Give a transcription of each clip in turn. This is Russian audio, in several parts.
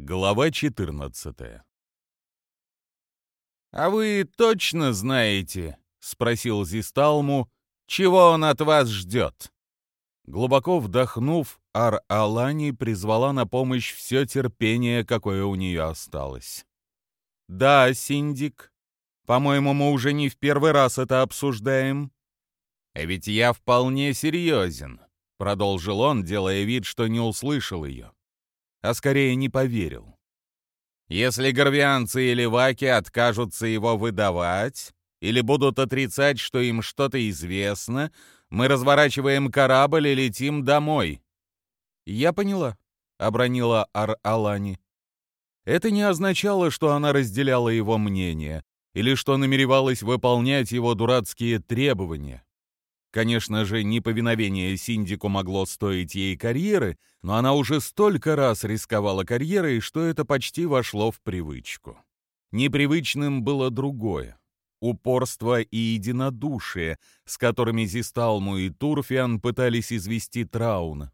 Глава 14 «А вы точно знаете, — спросил Зисталму, — чего он от вас ждет?» Глубоко вдохнув, Ар-Алани призвала на помощь все терпение, какое у нее осталось. «Да, Синдик, по-моему, мы уже не в первый раз это обсуждаем». «А ведь я вполне серьезен», — продолжил он, делая вид, что не услышал ее а скорее не поверил. Если горвианцы или ваки откажутся его выдавать или будут отрицать, что им что-то известно, мы разворачиваем корабль и летим домой. «Я поняла», — обронила Ар-Алани. Это не означало, что она разделяла его мнение или что намеревалась выполнять его дурацкие требования. Конечно же, неповиновение Синдику могло стоить ей карьеры, но она уже столько раз рисковала карьерой, что это почти вошло в привычку. Непривычным было другое — упорство и единодушие, с которыми Зисталму и Турфиан пытались извести Трауна.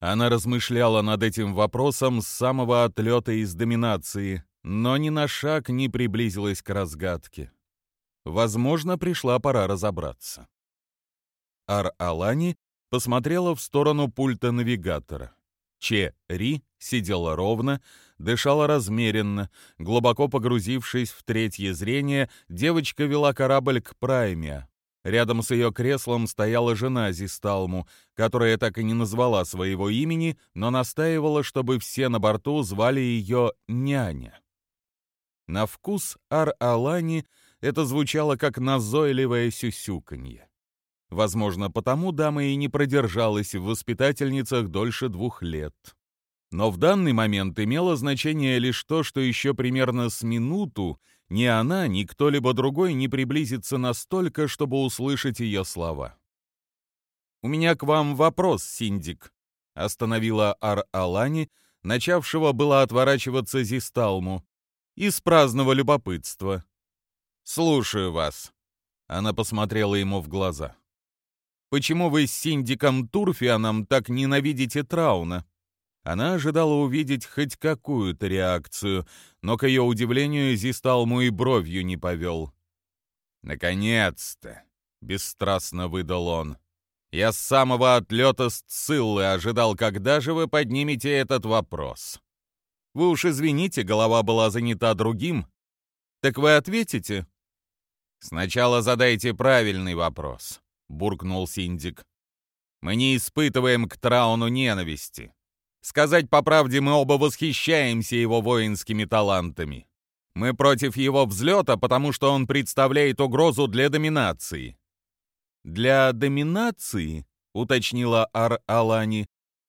Она размышляла над этим вопросом с самого отлета из доминации, но ни на шаг не приблизилась к разгадке. Возможно, пришла пора разобраться. Ар-Алани посмотрела в сторону пульта навигатора. Че-Ри сидела ровно, дышала размеренно. Глубоко погрузившись в третье зрение, девочка вела корабль к Прайме. Рядом с ее креслом стояла жена Зисталму, которая так и не назвала своего имени, но настаивала, чтобы все на борту звали ее няня. На вкус Ар-Алани это звучало как назойливое сюсюканье. Возможно, потому дама и не продержалась в воспитательницах дольше двух лет. Но в данный момент имело значение лишь то, что еще примерно с минуту ни она, ни кто-либо другой не приблизится настолько, чтобы услышать ее слова. «У меня к вам вопрос, Синдик», — остановила Ар-Алани, начавшего было отворачиваться Зисталму, из праздного любопытства. «Слушаю вас», — она посмотрела ему в глаза. Почему вы с Синдиком Турфианом так ненавидите Трауна?» Она ожидала увидеть хоть какую-то реакцию, но, к ее удивлению, Зисталму и бровью не повел. «Наконец-то!» — бесстрастно выдал он. «Я с самого отлета с Циллы ожидал, когда же вы поднимете этот вопрос. Вы уж извините, голова была занята другим. Так вы ответите?» «Сначала задайте правильный вопрос», — буркнул Синдик. «Мы не испытываем к Трауну ненависти. Сказать по правде, мы оба восхищаемся его воинскими талантами. Мы против его взлета, потому что он представляет угрозу для доминации». «Для доминации?» — уточнила Ар-Алани.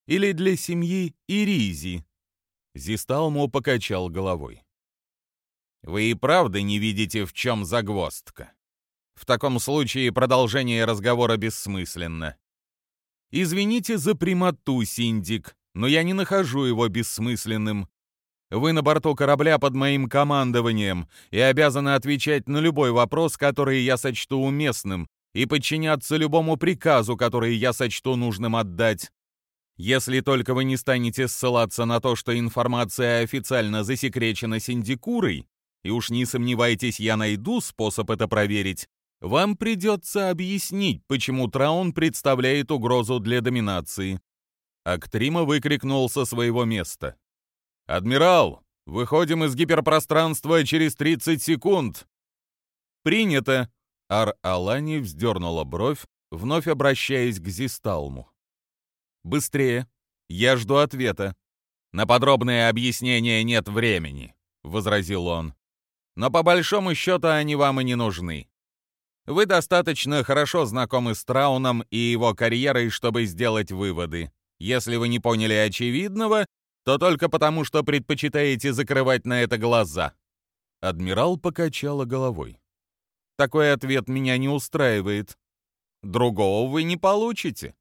«Или для семьи Иризи?» Зисталму покачал головой. «Вы и правда не видите, в чем загвоздка?» В таком случае продолжение разговора бессмысленно. Извините за прямоту, Синдик, но я не нахожу его бессмысленным. Вы на борту корабля под моим командованием и обязаны отвечать на любой вопрос, который я сочту уместным, и подчиняться любому приказу, который я сочту нужным отдать. Если только вы не станете ссылаться на то, что информация официально засекречена синдикурой, и уж не сомневайтесь, я найду способ это проверить, вам придется объяснить, почему Траун представляет угрозу для доминации». Актрима выкрикнул со своего места. «Адмирал, выходим из гиперпространства через 30 секунд!» «Принято!» Ар-Алани вздернула бровь, вновь обращаясь к Зисталму. «Быстрее! Я жду ответа!» «На подробное объяснение нет времени», — возразил он. «Но по большому счету они вам и не нужны. Вы достаточно хорошо знакомы с Трауном и его карьерой, чтобы сделать выводы. Если вы не поняли очевидного, то только потому, что предпочитаете закрывать на это глаза». Адмирал покачала головой. «Такой ответ меня не устраивает. Другого вы не получите».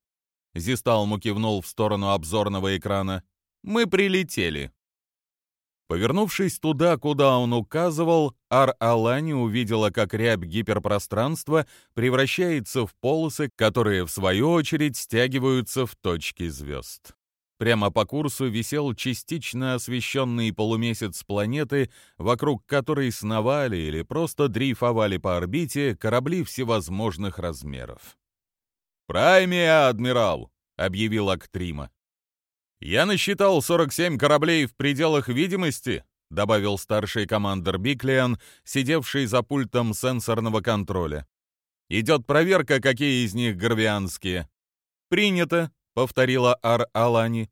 Зисталму кивнул в сторону обзорного экрана. «Мы прилетели». Повернувшись туда, куда он указывал, Ар-Алани увидела, как рябь гиперпространства превращается в полосы, которые, в свою очередь, стягиваются в точки звезд. Прямо по курсу висел частично освещенный полумесяц планеты, вокруг которой сновали или просто дрейфовали по орбите корабли всевозможных размеров. «Праймия, адмирал!» — объявил Актрима. «Я насчитал 47 кораблей в пределах видимости», — добавил старший командир Биклиан, сидевший за пультом сенсорного контроля. «Идет проверка, какие из них горвианские». «Принято», повторила Ар-Алани.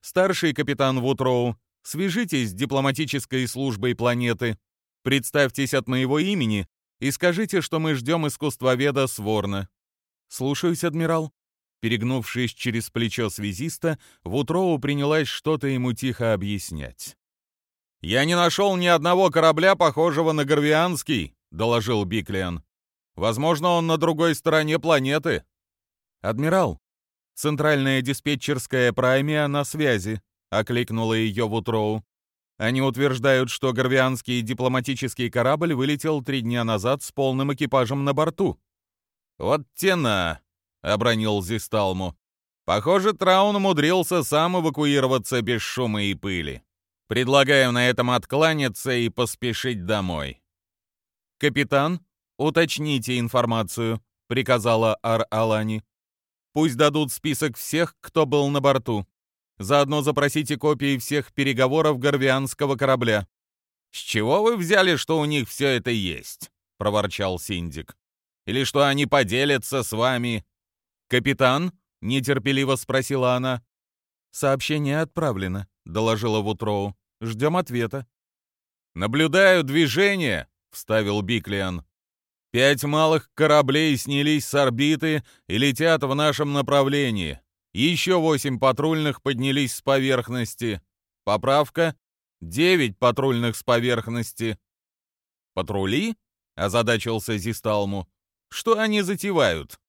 «Старший капитан Вутроу, свяжитесь с дипломатической службой планеты, представьтесь от моего имени и скажите, что мы ждем искусствоведа Сворна». «Слушаюсь, адмирал». Перегнувшись через плечо связиста, Вутроу принялась что-то ему тихо объяснять. «Я не нашел ни одного корабля, похожего на Горвианский», — доложил Биклиан. «Возможно, он на другой стороне планеты». «Адмирал, «Центральная диспетчерская праймия на связи», — окликнула ее Вутроу. «Они утверждают, что горвианский дипломатический корабль вылетел три дня назад с полным экипажем на борту». «Вот тена!» — обронил Зисталму. «Похоже, Траун умудрился сам эвакуироваться без шума и пыли. Предлагаю на этом откланяться и поспешить домой». «Капитан, уточните информацию», — приказала Ар-Алани. Пусть дадут список всех, кто был на борту. Заодно запросите копии всех переговоров горвианского корабля». «С чего вы взяли, что у них все это есть?» — проворчал Синдик. «Или что они поделятся с вами?» «Капитан?» — нетерпеливо спросила она. «Сообщение отправлено», — доложила Вутроу. «Ждем ответа». «Наблюдаю движение», — вставил Биклиан. Пять малых кораблей снялись с орбиты и летят в нашем направлении. Еще восемь патрульных поднялись с поверхности. Поправка — девять патрульных с поверхности. «Патрули?» — озадачился Зисталму. «Что они затевают?»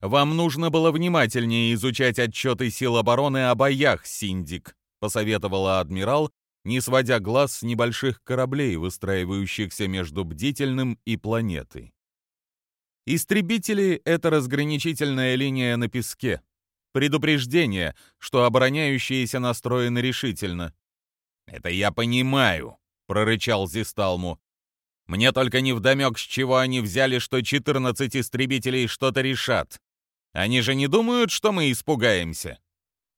«Вам нужно было внимательнее изучать отчеты сил обороны о боях, Синдик», — посоветовала адмирал, не сводя глаз с небольших кораблей, выстраивающихся между бдительным и планетой. Истребители — это разграничительная линия на песке. Предупреждение, что обороняющиеся настроены решительно. «Это я понимаю», — прорычал Зисталму. «Мне только невдомек, с чего они взяли, что 14 истребителей что-то решат. Они же не думают, что мы испугаемся?»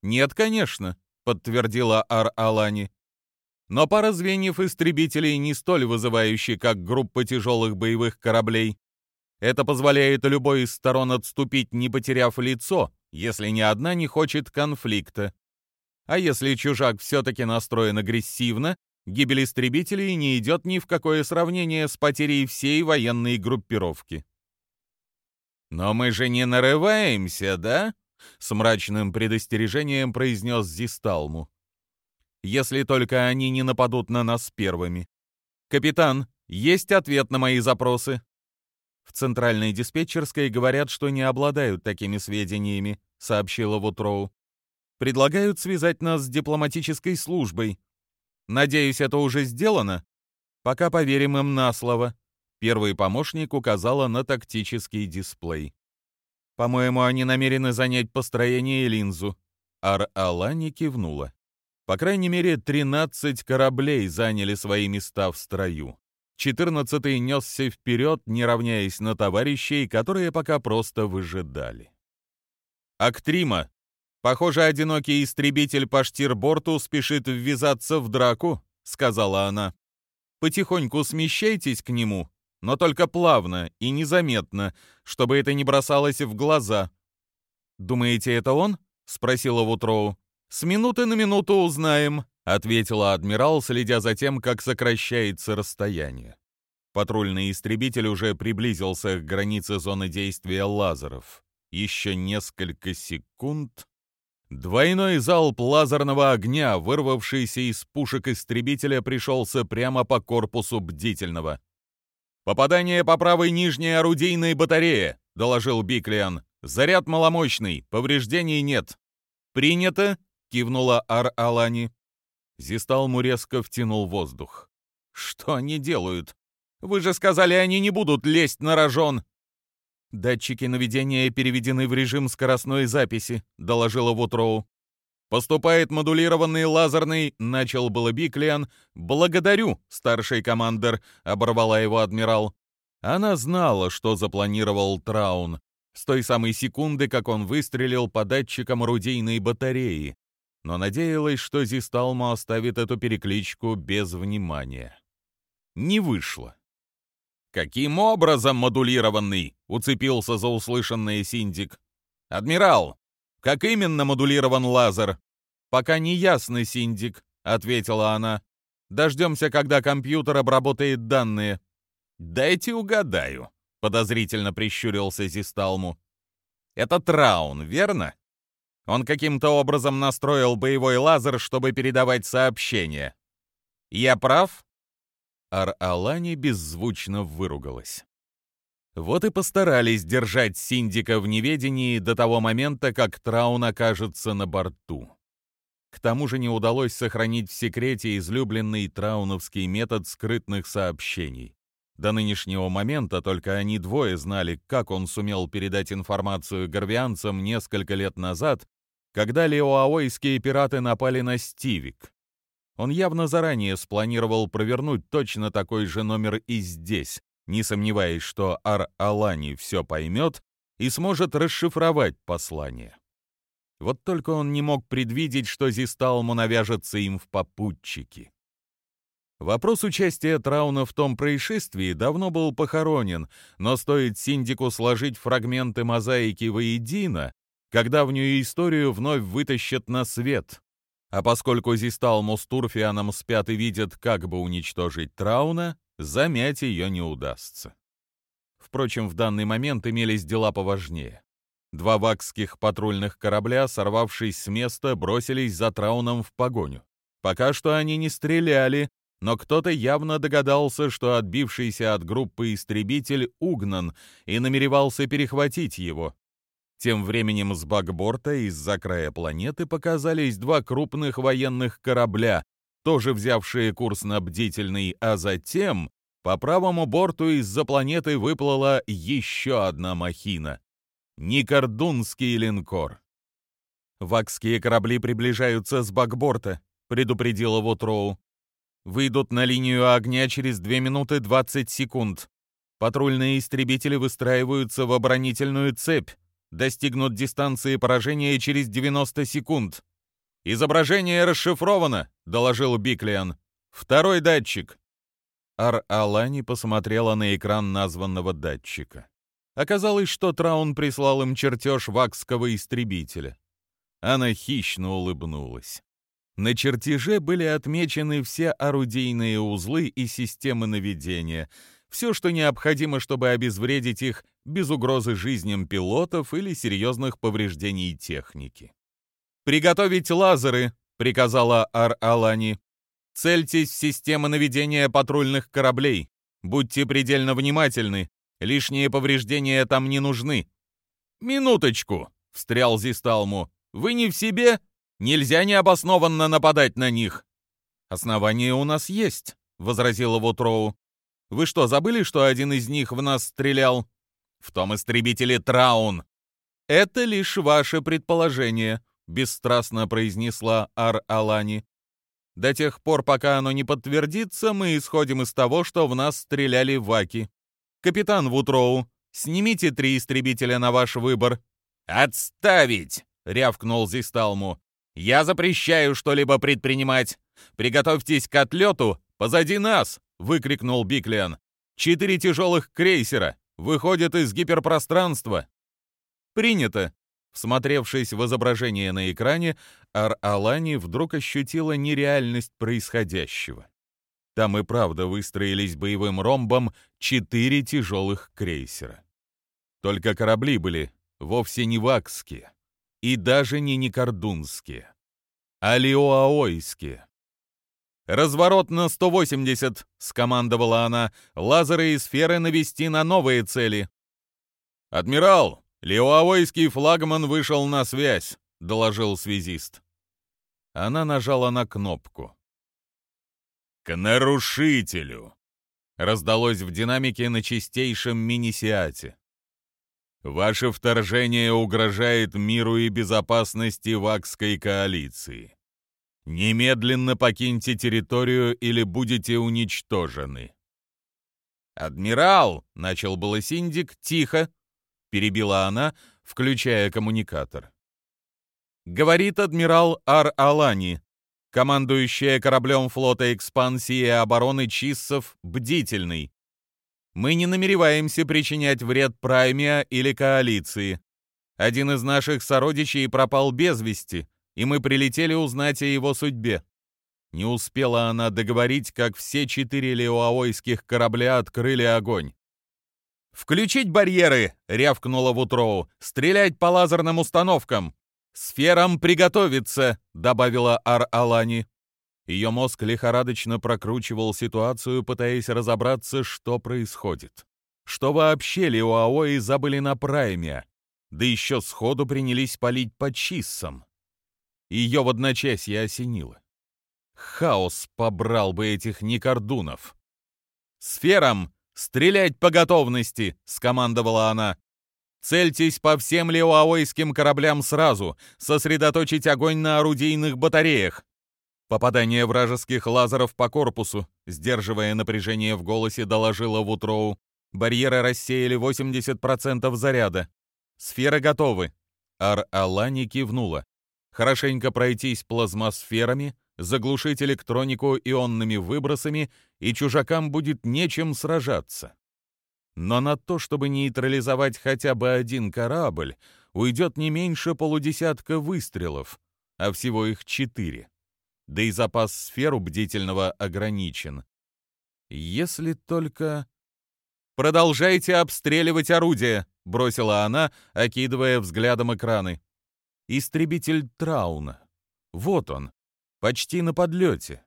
«Нет, конечно», — подтвердила Ар-Алани. Но пара звеньев истребителей не столь вызывающие, как группа тяжелых боевых кораблей. Это позволяет любой из сторон отступить, не потеряв лицо, если ни одна не хочет конфликта. А если чужак все-таки настроен агрессивно, гибель истребителей не идет ни в какое сравнение с потерей всей военной группировки. «Но мы же не нарываемся, да?» — с мрачным предостережением произнес Зисталму если только они не нападут на нас первыми. Капитан, есть ответ на мои запросы. В центральной диспетчерской говорят, что не обладают такими сведениями, сообщила Вутроу. Предлагают связать нас с дипломатической службой. Надеюсь, это уже сделано? Пока поверим им на слово. Первый помощник указала на тактический дисплей. По-моему, они намерены занять построение и линзу. Ар-Алани кивнула. По крайней мере, 13 кораблей заняли свои места в строю. 14-й несся вперед, не равняясь на товарищей, которые пока просто выжидали. «Актрима! Похоже, одинокий истребитель по штирборту спешит ввязаться в драку», — сказала она. «Потихоньку смещайтесь к нему, но только плавно и незаметно, чтобы это не бросалось в глаза». «Думаете, это он?» — спросила Вутроу. «С минуты на минуту узнаем», — ответила адмирал, следя за тем, как сокращается расстояние. Патрульный истребитель уже приблизился к границе зоны действия лазеров. Еще несколько секунд. Двойной залп лазерного огня, вырвавшийся из пушек истребителя, пришелся прямо по корпусу бдительного. «Попадание по правой нижней орудийной батарее», — доложил Биклиан. «Заряд маломощный, повреждений нет». «Принято», — кивнула Ар-Алани. Зисталму резко втянул воздух. «Что они делают? Вы же сказали, они не будут лезть на рожон!» «Датчики наведения переведены в режим скоростной записи», — доложила Вутроу. Поступает модулированный лазерный, начал было Биклиан. Благодарю, старший командир, оборвала его адмирал. Она знала, что запланировал Траун, с той самой секунды, как он выстрелил по датчикам орудийной батареи, но надеялась, что Зисталма оставит эту перекличку без внимания. Не вышло. «Каким образом модулированный?» — уцепился за услышанное Синдик. «Адмирал, как именно модулирован лазер?» «Пока не ясно, Синдик», — ответила она. «Дождемся, когда компьютер обработает данные». «Дайте угадаю», — подозрительно прищурился Зисталму. «Это Траун, верно? Он каким-то образом настроил боевой лазер, чтобы передавать сообщения. Я прав?» Ар-Алани беззвучно выругалась. Вот и постарались держать Синдика в неведении до того момента, как Траун окажется на борту. К тому же не удалось сохранить в секрете излюбленный трауновский метод скрытных сообщений. До нынешнего момента только они двое знали, как он сумел передать информацию горвианцам несколько лет назад, когда леоаойские пираты напали на Стивик. Он явно заранее спланировал провернуть точно такой же номер и здесь, не сомневаясь, что Ар-Алани все поймет и сможет расшифровать послание. Вот только он не мог предвидеть, что Зисталму навяжется им в попутчики. Вопрос участия Трауна в том происшествии давно был похоронен, но стоит Синдику сложить фрагменты мозаики воедино, как давнюю историю вновь вытащат на свет. А поскольку Зисталму с Турфианом спят и видят, как бы уничтожить Трауна, замять ее не удастся. Впрочем, в данный момент имелись дела поважнее. Два вакских патрульных корабля, сорвавшись с места, бросились за Трауном в погоню. Пока что они не стреляли, но кто-то явно догадался, что отбившийся от группы истребитель угнан и намеревался перехватить его. Тем временем с бакборта из-за края планеты показались два крупных военных корабля, тоже взявшие курс на бдительный, а затем по правому борту из-за планеты выплыла еще одна махина — Никордунский линкор. «Вакские корабли приближаются с бакборта», — предупредила Вотроу. «Выйдут на линию огня через 2 минуты 20 секунд. Патрульные истребители выстраиваются в оборонительную цепь достигнут дистанции поражения через 90 секунд. «Изображение расшифровано», — доложил Биклиан. «Второй датчик». Ар-Алани посмотрела на экран названного датчика. Оказалось, что Траун прислал им чертеж вакского истребителя. Она хищно улыбнулась. На чертеже были отмечены все орудийные узлы и системы наведения — все, что необходимо, чтобы обезвредить их без угрозы жизням пилотов или серьезных повреждений техники. «Приготовить лазеры», — приказала Ар-Алани. «Цельтесь в системы наведения патрульных кораблей. Будьте предельно внимательны. Лишние повреждения там не нужны». «Минуточку», — встрял Зисталму. «Вы не в себе? Нельзя необоснованно нападать на них». «Основания у нас есть», — возразила Вотроу. Вы что, забыли, что один из них в нас стрелял? В том истребителе Траун. Это лишь ваше предположение, бесстрастно произнесла Ар-Алани. До тех пор, пока оно не подтвердится, мы исходим из того, что в нас стреляли ваки. Капитан Вутроу, снимите три истребителя на ваш выбор. Отставить, рявкнул Зисталму. Я запрещаю что-либо предпринимать. Приготовьтесь к отлету позади нас. — выкрикнул Биклиан. «Четыре тяжелых крейсера выходят из гиперпространства!» «Принято!» Всмотревшись в изображение на экране, Ар-Алани вдруг ощутила нереальность происходящего. Там и правда выстроились боевым ромбом четыре тяжелых крейсера. Только корабли были вовсе не вакские и даже не никордунские, а лиоаойские. «Разворот на 180!» — скомандовала она. «Лазеры и сферы навести на новые цели!» «Адмирал, леуавойский флагман вышел на связь», — доложил связист. Она нажала на кнопку. «К нарушителю!» — раздалось в динамике на чистейшем минисиате. Ваше вторжение угрожает миру и безопасности Вакской коалиции. Немедленно покиньте территорию или будете уничтожены. «Адмирал!» — начал было Синдик, тихо, — перебила она, включая коммуникатор. Говорит адмирал Ар-Алани, командующая кораблем флота экспансии и обороны Чиссов, бдительный. Мы не намереваемся причинять вред Праймия или коалиции. Один из наших сородичей пропал без вести, и мы прилетели узнать о его судьбе. Не успела она договорить, как все четыре леуаойских корабля открыли огонь. «Включить барьеры!» — рявкнула Вутроу. «Стрелять по лазерным установкам!» «Сферам приготовиться!» — добавила Ар-Алани. Ее мозг лихорадочно прокручивал ситуацию, пытаясь разобраться, что происходит. Что вообще Леуаои забыли на прайме? Да еще сходу принялись палить по чиссам. Ее в одночасье осенило. Хаос побрал бы этих никордунов. «Сферам! Стрелять по готовности!» — скомандовала она. «Цельтесь по всем леуаойским кораблям сразу, сосредоточить огонь на орудийных батареях. Попадание вражеских лазеров по корпусу, сдерживая напряжение в голосе, доложила Вутроу. Барьеры рассеяли 80% заряда. Сферы готовы. Ар-Алани кивнула. Хорошенько пройтись плазмосферами, заглушить электронику ионными выбросами, и чужакам будет нечем сражаться. Но на то, чтобы нейтрализовать хотя бы один корабль, уйдет не меньше полудесятка выстрелов, а всего их четыре да и запас сфер у бдительного ограничен. Если только... «Продолжайте обстреливать орудие!» — бросила она, окидывая взглядом экраны. «Истребитель Трауна. Вот он, почти на подлете».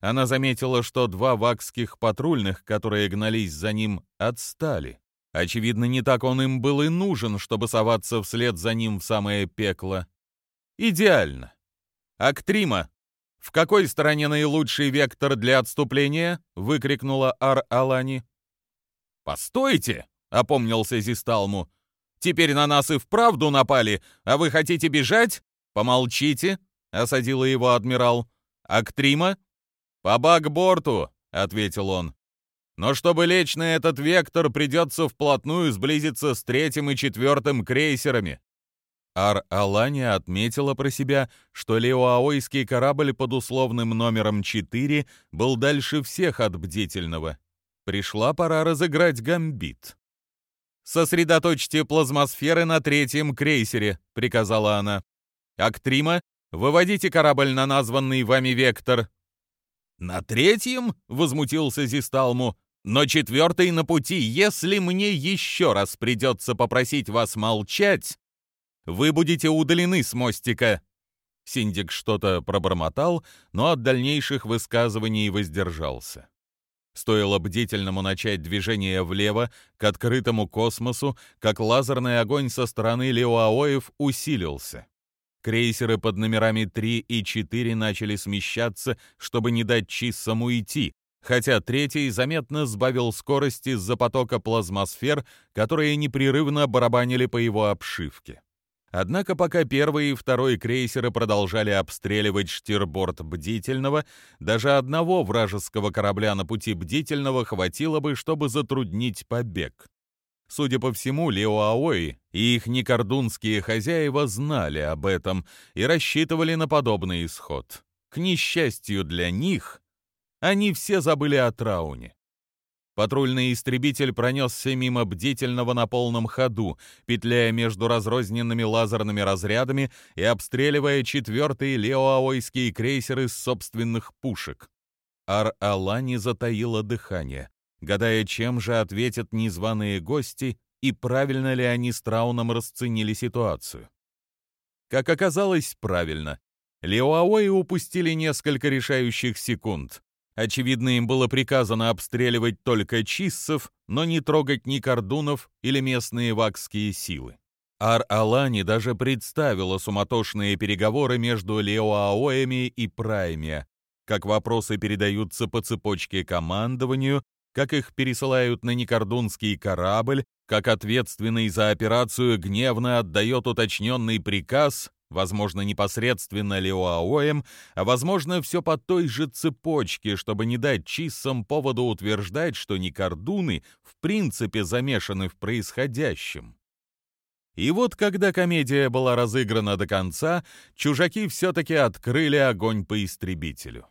Она заметила, что два вакских патрульных, которые гнались за ним, отстали. Очевидно, не так он им был и нужен, чтобы соваться вслед за ним в самое пекло. Идеально. «Актрима, «В какой стороне наилучший вектор для отступления?» — выкрикнула Ар-Алани. «Постойте!» — опомнился Зисталму. «Теперь на нас и вправду напали, а вы хотите бежать? Помолчите!» — осадила его адмирал. «Актрима?» «По бак-борту!» — ответил он. «Но чтобы лечь на этот вектор, придется вплотную сблизиться с третьим и четвертым крейсерами. Ар-Алания отметила про себя, что леоаойский корабль под условным номером 4 был дальше всех от бдительного. Пришла пора разыграть гамбит. «Сосредоточьте плазмосферы на третьем крейсере», — приказала она. «Актрима, выводите корабль на названный вами вектор». «На третьем?» — возмутился Зисталму. «Но четвертый на пути. Если мне еще раз придется попросить вас молчать, вы будете удалены с мостика!» Синдик что-то пробормотал, но от дальнейших высказываний воздержался. Стоило бдительному начать движение влево, к открытому космосу, как лазерный огонь со стороны Леоаоев усилился. Крейсеры под номерами 3 и 4 начали смещаться, чтобы не дать Чиссам уйти, хотя третий заметно сбавил скорость из-за потока плазмосфер, которые непрерывно барабанили по его обшивке. Однако пока первый и второй крейсеры продолжали обстреливать штирборд Бдительного, даже одного вражеского корабля на пути Бдительного хватило бы, чтобы затруднить побег. Судя по всему, Леоаои и их некордунские хозяева знали об этом и рассчитывали на подобный исход. К несчастью для них, они все забыли о Трауне. Патрульный истребитель пронесся мимо бдительного на полном ходу, петляя между разрозненными лазерными разрядами и обстреливая четвертые леоаойские крейсеры с собственных пушек. Ар-Алани затаила дыхание, гадая, чем же ответят незваные гости и правильно ли они с Трауном расценили ситуацию. Как оказалось, правильно. Леоаои упустили несколько решающих секунд. Очевидно, им было приказано обстреливать только чиссов, но не трогать ни кордунов или местные вакские силы. Ар-Алани даже представила суматошные переговоры между Леоаоями и Праймия, как вопросы передаются по цепочке командованию, как их пересылают на Никордунский корабль, как ответственный за операцию гневно отдает уточненный приказ, возможно, непосредственно Леоаоем, а возможно, все по той же цепочке, чтобы не дать чиссам поводу утверждать, что Никордуны в принципе замешаны в происходящем. И вот, когда комедия была разыграна до конца, чужаки все-таки открыли огонь по истребителю.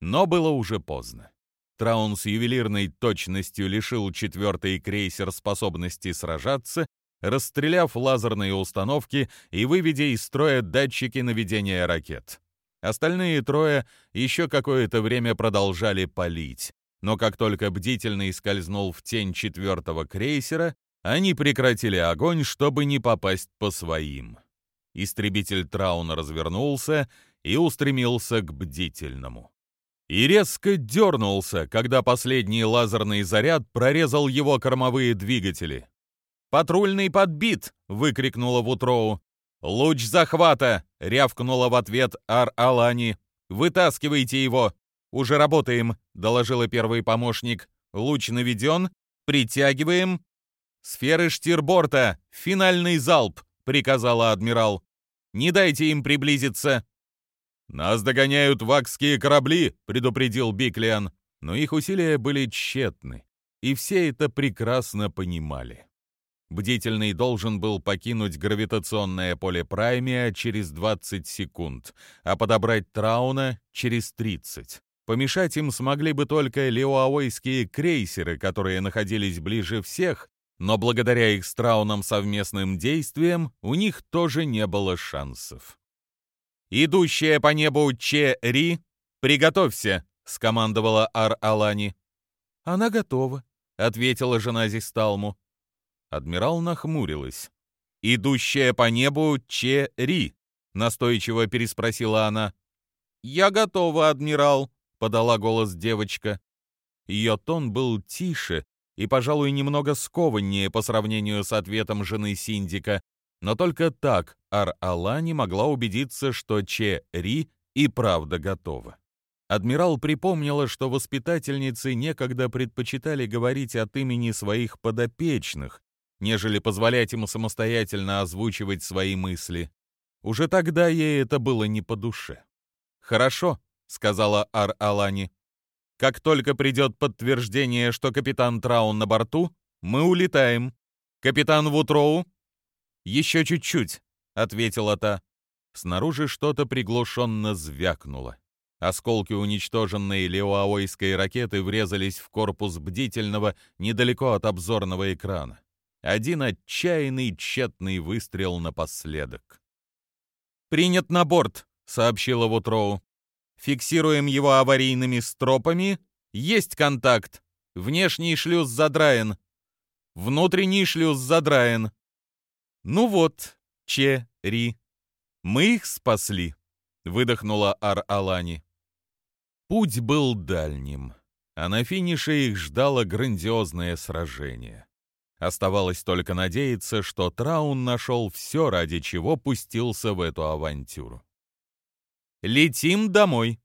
Но было уже поздно. Траун с ювелирной точностью лишил четвертый крейсер способности сражаться, расстреляв лазерные установки и выведя из строя датчики наведения ракет. Остальные трое еще какое-то время продолжали палить, но как только бдительный скользнул в тень четвертого крейсера, они прекратили огонь, чтобы не попасть по своим. Истребитель Трауна развернулся и устремился к бдительному. И резко дернулся, когда последний лазерный заряд прорезал его кормовые двигатели. «Патрульный подбит!» — выкрикнула Вутроу. «Луч захвата!» — рявкнула в ответ Ар-Алани. «Вытаскивайте его!» «Уже работаем», — доложила первый помощник. «Луч наведен. Притягиваем. «Сферы штирборта! Финальный залп!» — приказала адмирал. «Не дайте им приблизиться!» «Нас догоняют вакские корабли!» — предупредил Биклиан. Но их усилия были тщетны, и все это прекрасно понимали. Бдительный должен был покинуть гравитационное поле Праймия через 20 секунд, а подобрать Трауна через 30. Помешать им смогли бы только леуаойские крейсеры, которые находились ближе всех но благодаря их с Трауном совместным действиям у них тоже не было шансов. «Идущая по небу Че-Ри, приготовься!» — скомандовала Ар-Алани. «Она готова», — ответила жена Зисталму. Адмирал нахмурилась. «Идущая по небу Че-Ри», — настойчиво переспросила она. «Я готова, адмирал», — подала голос девочка. Ее тон был тише, и, пожалуй, немного скованнее по сравнению с ответом жены Синдика, но только так Ар-Алани могла убедиться, что Че-Ри и правда готова. Адмирал припомнила, что воспитательницы некогда предпочитали говорить от имени своих подопечных, нежели позволять ему самостоятельно озвучивать свои мысли. Уже тогда ей это было не по душе. «Хорошо», — сказала Ар-Алани. Как только придет подтверждение, что капитан Траун на борту, мы улетаем. Капитан Вутроу?» «Еще чуть-чуть», — ответила та. Снаружи что-то приглушенно звякнуло. Осколки уничтоженной леоаойской ракеты врезались в корпус бдительного недалеко от обзорного экрана. Один отчаянный тщетный выстрел напоследок. «Принят на борт», — сообщила Вутроу. Фиксируем его аварийными стропами. Есть контакт. Внешний шлюз задраен. Внутренний шлюз задраен. Ну вот, Че-Ри. Мы их спасли, выдохнула Ар-Алани. Путь был дальним, а на финише их ждало грандиозное сражение. Оставалось только надеяться, что Траун нашел все, ради чего пустился в эту авантюру. «Летим домой»,